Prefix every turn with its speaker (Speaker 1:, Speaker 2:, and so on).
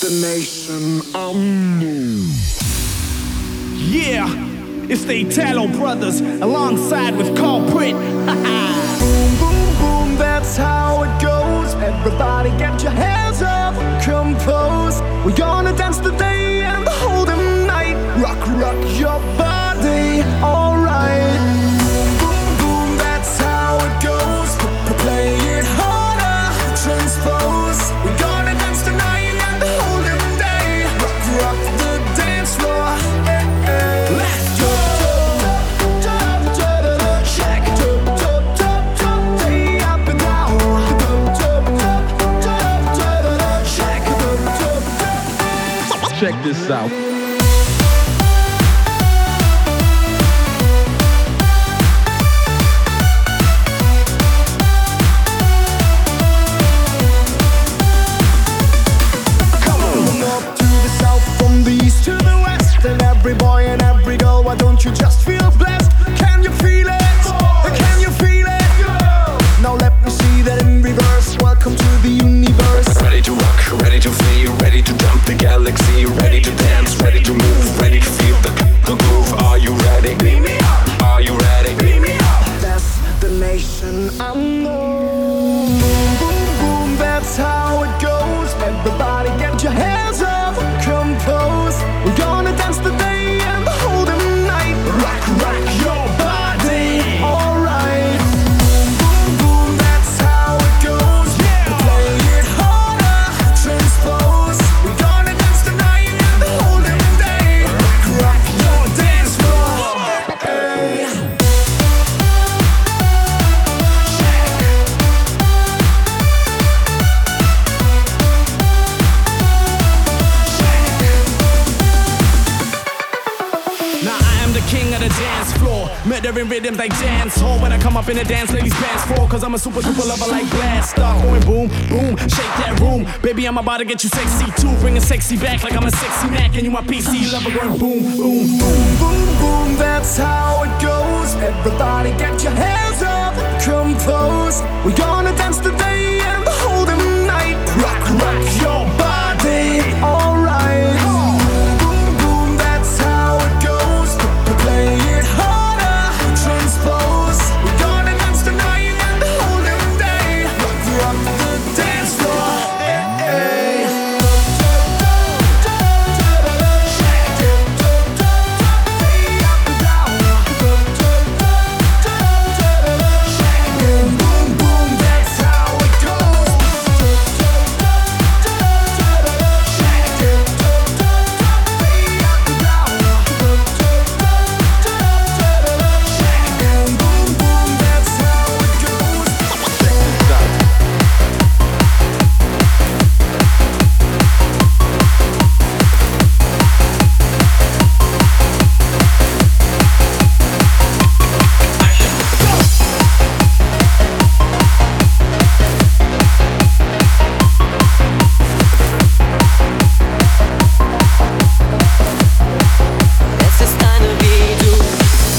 Speaker 1: destination unknown.
Speaker 2: Yeah, it's the Italo brothers alongside with Culprit.
Speaker 1: boom, boom, boom, that's how it goes. Everybody get your hands up, compose. We're gonna dance today and the whole night. Rock, rock your to the south, from the east to the west. Then every boy and every girl, why don't you just feel blessed? Can you feel it? Can you feel it? Now let me see that in reverse. Welcome to the universe.
Speaker 3: Ready to rock, ready to feel, ready to jump the galaxy, ready to dance, ready to move, ready to feel the, the groove. Are you ready?
Speaker 2: Murdering rhythms like dance hall. When I come up in the dance, ladies dance for. Cause I'm a super duper lover like blast. Start going boom, boom, shake that room. Baby, I'm about to get you sexy too. Bring a sexy back like I'm a sexy Mac. And you my PC lover going boom, boom, boom.
Speaker 1: Boom, boom, that's how it goes. Everybody get your hands up. We're gonna dance today